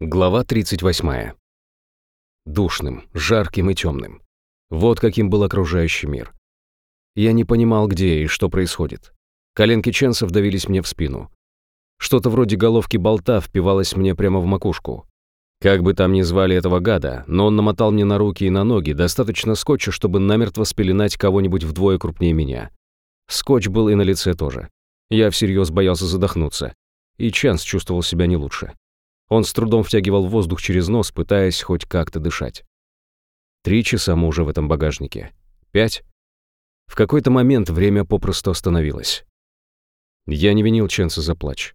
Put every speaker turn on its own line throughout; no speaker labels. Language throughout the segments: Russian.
Глава 38. Душным, жарким и темным. Вот каким был окружающий мир. Я не понимал, где и что происходит. Коленки Ченсов давились мне в спину. Что-то вроде головки болта впивалось мне прямо в макушку. Как бы там ни звали этого гада, но он намотал мне на руки и на ноги достаточно скотча, чтобы намертво спеленать кого-нибудь вдвое крупнее меня. Скотч был и на лице тоже. Я всерьез боялся задохнуться. И Ченс чувствовал себя не лучше. Он с трудом втягивал воздух через нос, пытаясь хоть как-то дышать. Три часа мы уже в этом багажнике. Пять. В какой-то момент время попросту остановилось. Я не винил Ченса за плач.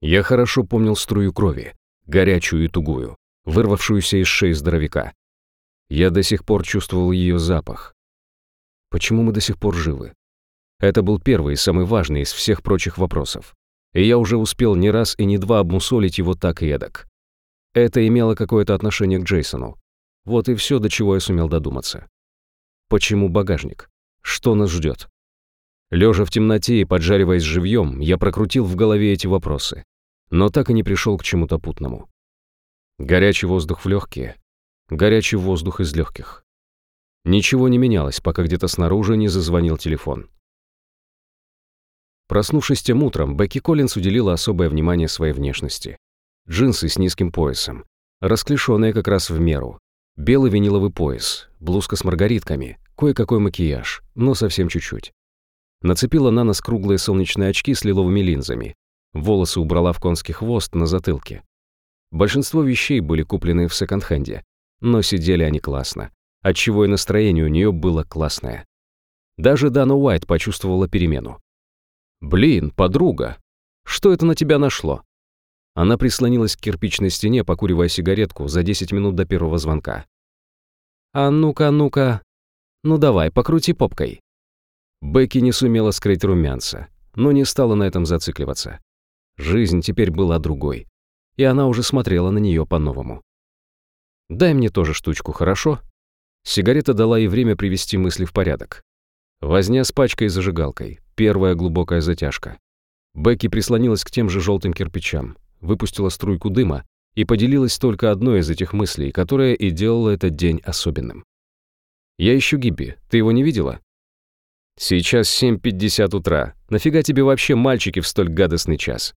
Я хорошо помнил струю крови, горячую и тугую, вырвавшуюся из шеи здоровяка. Я до сих пор чувствовал ее запах. Почему мы до сих пор живы? Это был первый и самый важный из всех прочих вопросов и я уже успел не раз и не два обмусолить его так и эдак. Это имело какое-то отношение к Джейсону. Вот и все, до чего я сумел додуматься. Почему багажник? Что нас ждет? Лежа в темноте и поджариваясь живьем, я прокрутил в голове эти вопросы, но так и не пришел к чему-то путному. Горячий воздух в легкие, горячий воздух из легких. Ничего не менялось, пока где-то снаружи не зазвонил телефон. Проснувшись тем утром, Бекки Коллинс уделила особое внимание своей внешности. Джинсы с низким поясом, расклешенные как раз в меру, белый виниловый пояс, блузка с маргаритками, кое-какой макияж, но совсем чуть-чуть. Нацепила на нос круглые солнечные очки с лиловыми линзами, волосы убрала в конский хвост на затылке. Большинство вещей были куплены в секонд-хенде, но сидели они классно, отчего и настроение у нее было классное. Даже Дана Уайт почувствовала перемену. «Блин, подруга, что это на тебя нашло?» Она прислонилась к кирпичной стене, покуривая сигаретку за 10 минут до первого звонка. «А ну-ка, ну-ка, ну давай, покрути попкой». Бекки не сумела скрыть румянца, но не стала на этом зацикливаться. Жизнь теперь была другой, и она уже смотрела на нее по-новому. «Дай мне тоже штучку, хорошо?» Сигарета дала ей время привести мысли в порядок. Возня с пачкой и зажигалкой, первая глубокая затяжка. Бекки прислонилась к тем же желтым кирпичам, выпустила струйку дыма и поделилась только одной из этих мыслей, которая и делала этот день особенным. «Я ищу Гибби. Ты его не видела?» «Сейчас 7.50 утра. Нафига тебе вообще мальчики в столь гадостный час?»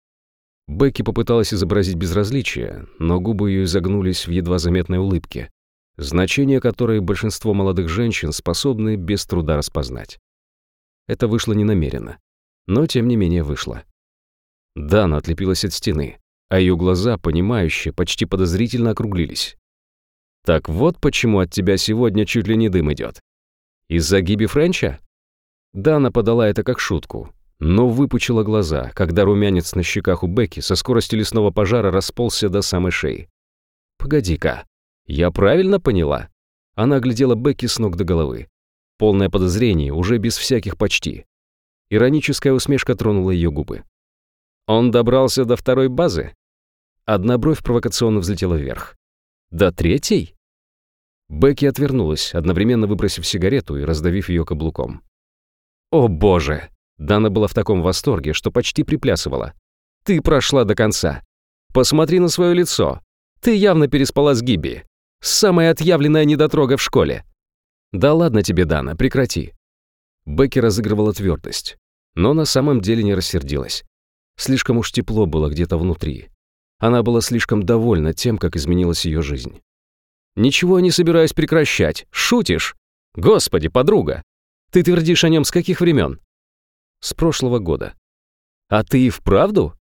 Бекки попыталась изобразить безразличие, но губы ее изогнулись в едва заметной улыбке, значение которой большинство молодых женщин способны без труда распознать. Это вышло ненамеренно, но тем не менее вышло. Дана отлепилась от стены, а ее глаза, понимающие, почти подозрительно округлились. «Так вот почему от тебя сегодня чуть ли не дым идет. Из-за Гиби Френча?» Дана подала это как шутку, но выпучила глаза, когда румянец на щеках у Бекки со скоростью лесного пожара расползся до самой шеи. «Погоди-ка, «Я правильно поняла?» Она оглядела Бекки с ног до головы. Полное подозрение, уже без всяких почти. Ироническая усмешка тронула ее губы. «Он добрался до второй базы?» Одна бровь провокационно взлетела вверх. «До третьей?» Бекки отвернулась, одновременно выбросив сигарету и раздавив ее каблуком. «О боже!» Дана была в таком восторге, что почти приплясывала. «Ты прошла до конца. Посмотри на свое лицо. Ты явно переспала с Гиби. Самая отъявленная недотрога в школе. Да ладно тебе, Дана, прекрати. Бекки разыгрывала твердость, но на самом деле не рассердилась. Слишком уж тепло было где-то внутри. Она была слишком довольна тем, как изменилась ее жизнь. «Ничего я не собираюсь прекращать. Шутишь? Господи, подруга! Ты твердишь о нем с каких времен?» «С прошлого года». «А ты и вправду?»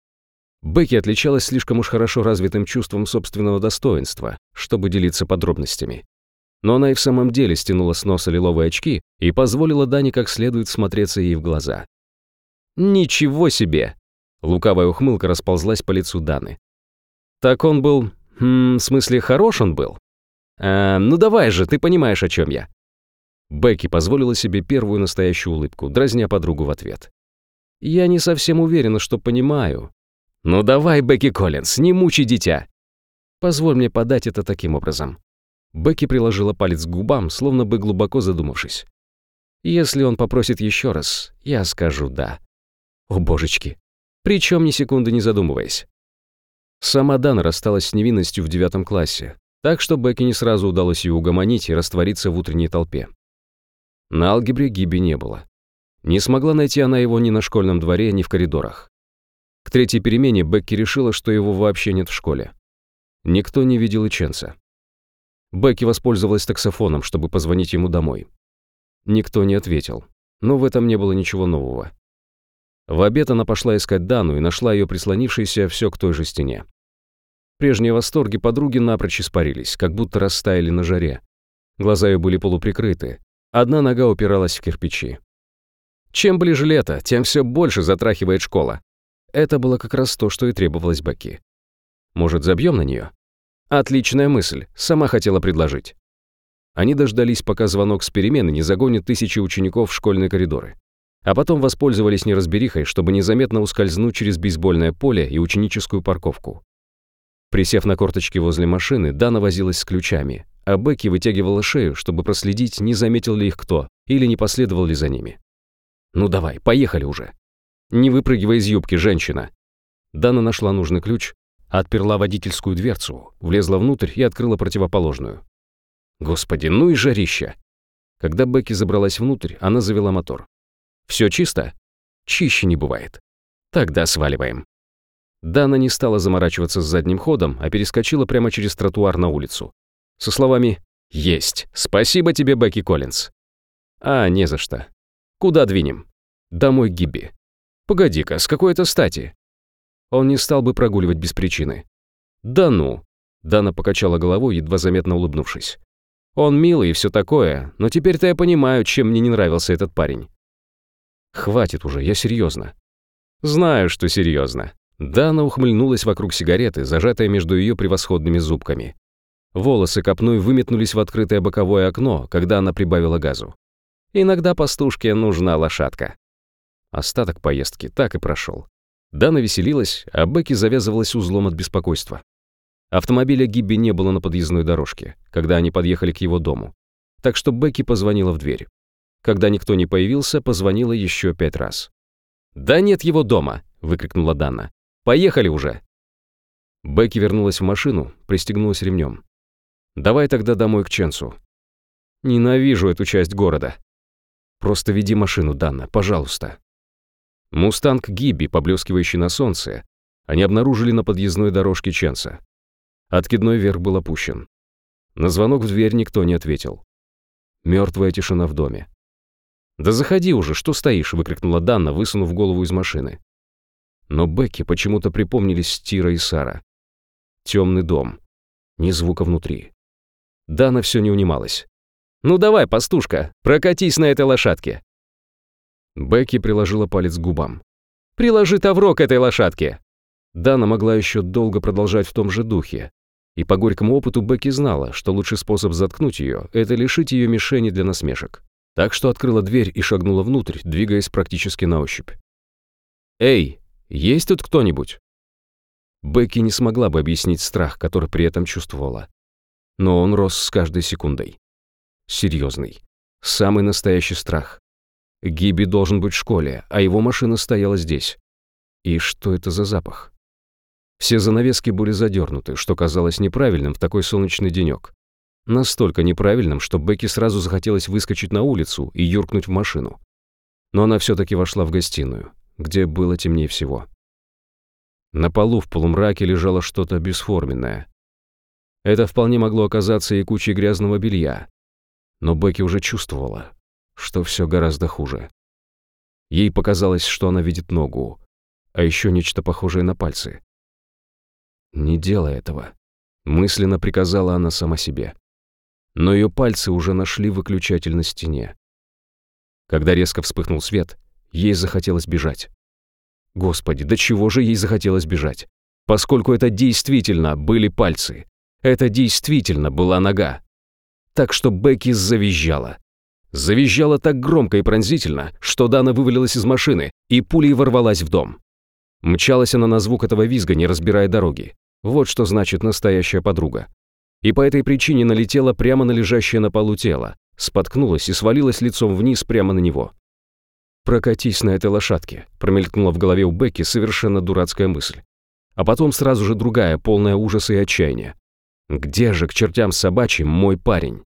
Бекки отличалась слишком уж хорошо развитым чувством собственного достоинства, чтобы делиться подробностями. Но она и в самом деле стянула с носа лиловые очки и позволила Дане как следует смотреться ей в глаза. «Ничего себе!» Лукавая ухмылка расползлась по лицу Даны. «Так он был... Хм, в смысле, хорош он был? А, ну давай же, ты понимаешь, о чем я». Бекки позволила себе первую настоящую улыбку, дразня подругу в ответ. «Я не совсем уверена, что понимаю, «Ну давай, Бекки Коллинз, не мучи дитя!» «Позволь мне подать это таким образом». Бекки приложила палец к губам, словно бы глубоко задумавшись. «Если он попросит еще раз, я скажу «да». О, божечки! Причем ни секунды не задумываясь. Сама Дана рассталась с невинностью в девятом классе, так что Бекки не сразу удалось ее угомонить и раствориться в утренней толпе. На алгебре Гиби не было. Не смогла найти она его ни на школьном дворе, ни в коридорах. К третьей перемене Бекки решила, что его вообще нет в школе. Никто не видел Ченса. Бекки воспользовалась таксофоном, чтобы позвонить ему домой. Никто не ответил, но в этом не было ничего нового. В обед она пошла искать Дану и нашла ее прислонившейся все к той же стене. Прежние восторги подруги напрочь испарились, как будто растаяли на жаре. Глаза ее были полуприкрыты. Одна нога упиралась в кирпичи. Чем ближе лето, тем все больше затрахивает школа. Это было как раз то, что и требовалось Баки. Может, забьем на нее? Отличная мысль, сама хотела предложить. Они дождались, пока звонок с перемены не загонит тысячи учеников в школьные коридоры а потом воспользовались неразберихой, чтобы незаметно ускользнуть через бейсбольное поле и ученическую парковку. Присев на корточки возле машины, Дана возилась с ключами, а Бекки вытягивала шею, чтобы проследить, не заметил ли их кто или не последовал ли за ними. «Ну давай, поехали уже!» «Не выпрыгивай из юбки, женщина!» Дана нашла нужный ключ, отперла водительскую дверцу, влезла внутрь и открыла противоположную. Господи, ну и жарища! Когда Бекки забралась внутрь, она завела мотор. Все чисто? Чище не бывает. Тогда сваливаем. Дана не стала заморачиваться с задним ходом, а перескочила прямо через тротуар на улицу. Со словами «Есть! Спасибо тебе, Бекки Коллинз!» «А, не за что. Куда двинем?» «Домой Гибби». «Погоди-ка, с какой это стати?» Он не стал бы прогуливать без причины. «Да ну!» Дана покачала головой, едва заметно улыбнувшись. «Он милый и все такое, но теперь-то я понимаю, чем мне не нравился этот парень. Хватит уже, я серьезно. Знаю, что серьезно. Дана ухмыльнулась вокруг сигареты, зажатая между ее превосходными зубками. Волосы копной выметнулись в открытое боковое окно, когда она прибавила газу. Иногда пастушке нужна лошадка. Остаток поездки так и прошел. Дана веселилась, а Бекки завязывалась узлом от беспокойства. Автомобиля Гибби не было на подъездной дорожке, когда они подъехали к его дому. Так что Бекки позвонила в дверь. Когда никто не появился, позвонила еще пять раз. «Да нет его дома!» — выкрикнула Дана. «Поехали уже!» Бекки вернулась в машину, пристегнулась ремнем. «Давай тогда домой к Ченсу». «Ненавижу эту часть города». «Просто веди машину, Дана, пожалуйста». Мустанг Гибби, поблескивающий на солнце, они обнаружили на подъездной дорожке Ченса. Откидной верх был опущен. На звонок в дверь никто не ответил. Мертвая тишина в доме. «Да заходи уже, что стоишь?» — выкрикнула Данна, высунув голову из машины. Но Бекки почему-то припомнились Тира и Сара. Темный дом. Ни звука внутри. Дана все не унималась. «Ну давай, пастушка, прокатись на этой лошадке!» Бекки приложила палец к губам. «Приложи тавро к этой лошадке!» Дана могла еще долго продолжать в том же духе. И по горькому опыту Бекки знала, что лучший способ заткнуть ее — это лишить ее мишени для насмешек так что открыла дверь и шагнула внутрь, двигаясь практически на ощупь. «Эй, есть тут кто-нибудь?» Бекки не смогла бы объяснить страх, который при этом чувствовала. Но он рос с каждой секундой. Серьезный. Самый настоящий страх. Гиби должен быть в школе, а его машина стояла здесь. И что это за запах? Все занавески были задернуты, что казалось неправильным в такой солнечный денек. Настолько неправильным, что Бекки сразу захотелось выскочить на улицу и юркнуть в машину. Но она все-таки вошла в гостиную, где было темнее всего. На полу в полумраке лежало что-то бесформенное. Это вполне могло оказаться и кучей грязного белья. Но Бекки уже чувствовала, что все гораздо хуже. Ей показалось, что она видит ногу, а еще нечто похожее на пальцы. «Не делай этого», — мысленно приказала она сама себе но ее пальцы уже нашли выключатель на стене. Когда резко вспыхнул свет, ей захотелось бежать. Господи, до чего же ей захотелось бежать? Поскольку это действительно были пальцы. Это действительно была нога. Так что Бекки завизжала. Завизжала так громко и пронзительно, что Дана вывалилась из машины и пулей ворвалась в дом. Мчалась она на звук этого визга, не разбирая дороги. Вот что значит настоящая подруга и по этой причине налетела прямо на лежащее на полу тело, споткнулась и свалилась лицом вниз прямо на него. «Прокатись на этой лошадке», — промелькнула в голове у Бекки совершенно дурацкая мысль. а потом сразу же другая, полная ужаса и отчаяния. Где же к чертям собачьим мой парень?